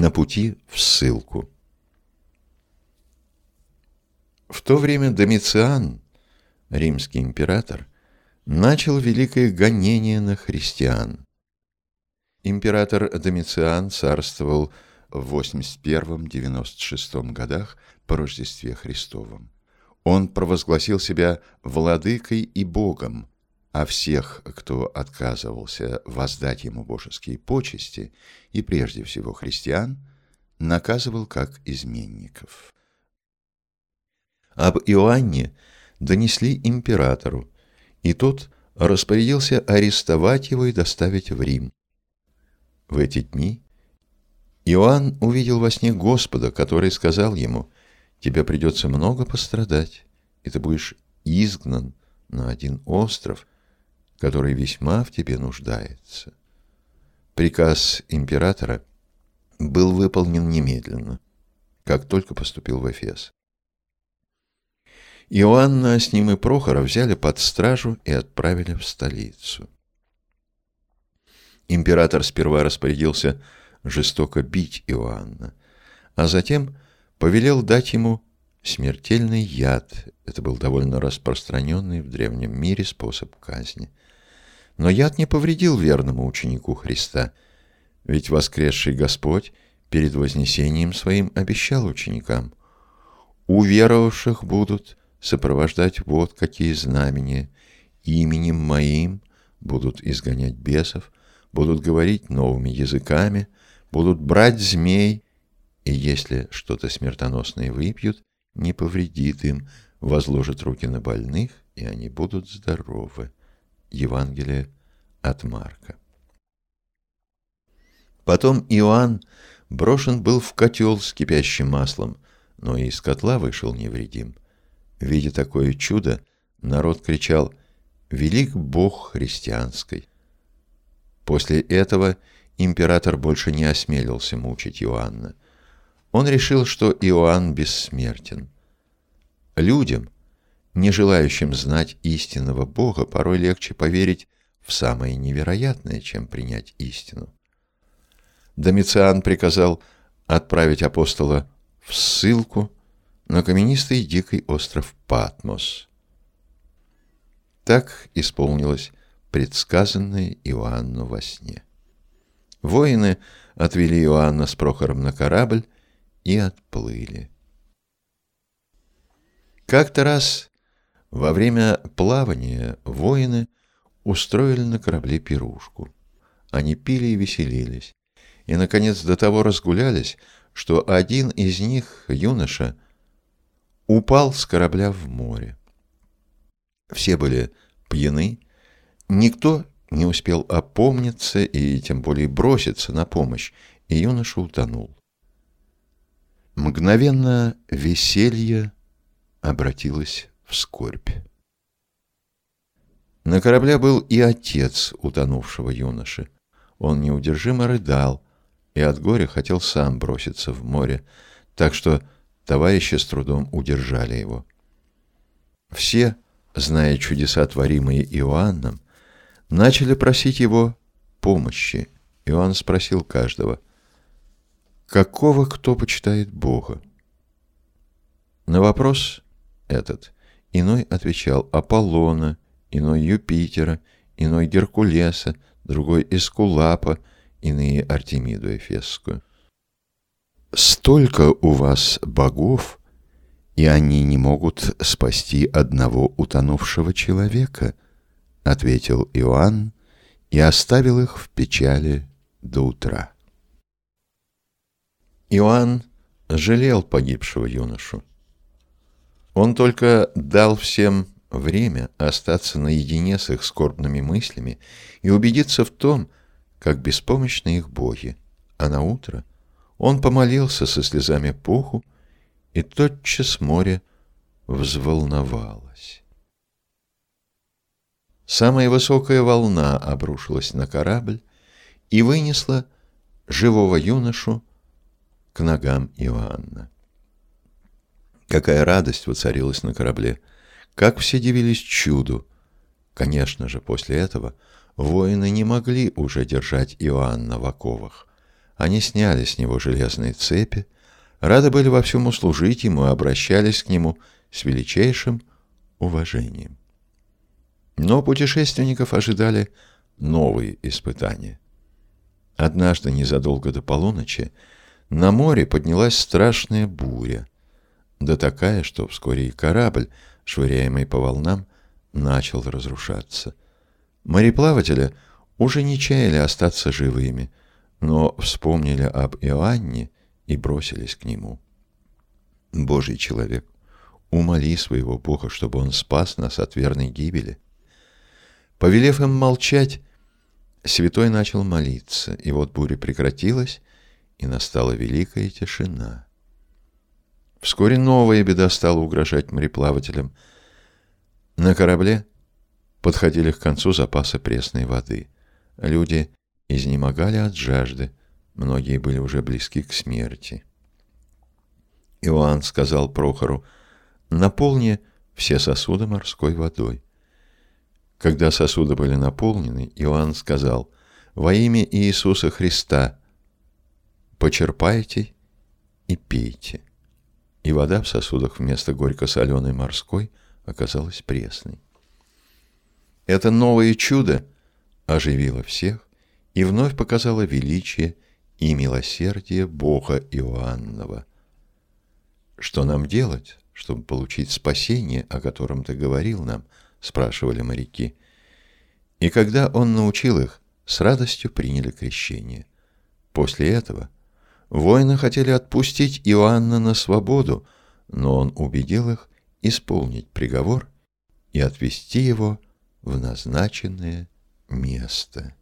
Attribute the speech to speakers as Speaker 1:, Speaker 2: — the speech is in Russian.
Speaker 1: на пути в ссылку. В то время Домициан, римский император, начал великое гонение на христиан. Император Домициан царствовал в 81-96 годах по Рождестве Христовом. Он провозгласил себя владыкой и богом, а всех, кто отказывался воздать ему божеские почести, и прежде всего христиан, наказывал как изменников. Об Иоанне донесли императору, и тот распорядился арестовать его и доставить в Рим. В эти дни Иоанн увидел во сне Господа, который сказал ему, «Тебе придется много пострадать, и ты будешь изгнан на один остров, который весьма в тебе нуждается». Приказ императора был выполнен немедленно, как только поступил в Эфес. Иоанна с ним и Прохора взяли под стражу и отправили в столицу. Император сперва распорядился жестоко бить Иоанна, а затем повелел дать ему смертельный яд. Это был довольно распространенный в древнем мире способ казни. Но яд не повредил верному ученику Христа, ведь воскресший Господь перед вознесением своим обещал ученикам, «Уверовавших будут сопровождать вот какие знамения. Именем моим будут изгонять бесов, будут говорить новыми языками, будут брать змей, и если что-то смертоносное выпьют, не повредит им, возложат руки на больных, и они будут здоровы. Евангелие от Марка. Потом Иоанн брошен был в котел с кипящим маслом, но и из котла вышел невредим. Видя такое чудо, народ кричал «Велик Бог христианской!». После этого император больше не осмелился мучить Иоанна. Он решил, что Иоанн бессмертен. Людям, не желающим знать истинного Бога, порой легче поверить в самое невероятное, чем принять истину. Домициан приказал отправить апостола в ссылку на каменистый дикий остров Патмос. Так исполнилось предсказанное Иоанну во сне. Воины отвели Иоанна с Прохором на корабль и отплыли. Как-то раз во время плавания воины устроили на корабле пирушку. Они пили и веселились, и, наконец, до того разгулялись, что один из них, юноша, упал с корабля в море. Все были пьяны, никто не успел опомниться и тем более броситься на помощь, и юноша утонул. Мгновенно веселье обратилось в скорбь. На корабле был и отец утонувшего юноши. Он неудержимо рыдал и от горя хотел сам броситься в море, так что Товарищи с трудом удержали его. Все, зная чудеса, творимые Иоанном, начали просить его помощи. Иоанн спросил каждого, какого кто почитает Бога? На вопрос этот иной отвечал Аполлона, иной Юпитера, иной Геркулеса, другой Эскулапа, иные Артемиду Эфесскую. Столько у вас богов, и они не могут спасти одного утонувшего человека, ответил Иоанн и оставил их в печали до утра. Иоанн жалел погибшего юношу. Он только дал всем время остаться наедине с их скорбными мыслями и убедиться в том, как беспомощны их боги, а на утро — он помолился со слезами пуху, и тотчас море взволновалось. Самая высокая волна обрушилась на корабль и вынесла живого юношу к ногам Иоанна. Какая радость воцарилась на корабле! Как все дивились чуду! Конечно же, после этого воины не могли уже держать Иоанна в оковах. Они сняли с него железные цепи, рады были во всем услужить ему и обращались к нему с величайшим уважением. Но путешественников ожидали новые испытания. Однажды, незадолго до полуночи, на море поднялась страшная буря, да такая, что вскоре и корабль, швыряемый по волнам, начал разрушаться. Мореплаватели уже не чаяли остаться живыми, но вспомнили об Иоанне и бросились к нему. Божий человек, умоли своего Бога, чтобы он спас нас от верной гибели. Повелев им молчать, святой начал молиться, и вот буря прекратилась, и настала великая тишина. Вскоре новая беда стала угрожать мореплавателям. На корабле подходили к концу запасы пресной воды. Люди изнемогали от жажды, многие были уже близки к смерти. Иоанн сказал Прохору, «Наполни все сосуды морской водой». Когда сосуды были наполнены, Иоанн сказал, «Во имя Иисуса Христа почерпайте и пейте». И вода в сосудах вместо горько-соленой морской оказалась пресной. Это новое чудо оживило всех и вновь показало величие и милосердие Бога Иоаннова. Что нам делать, чтобы получить спасение, о котором ты говорил нам, спрашивали моряки. И когда он научил их, с радостью приняли крещение. После этого воины хотели отпустить Иоанна на свободу, но он убедил их исполнить приговор и отвести его в назначенное место.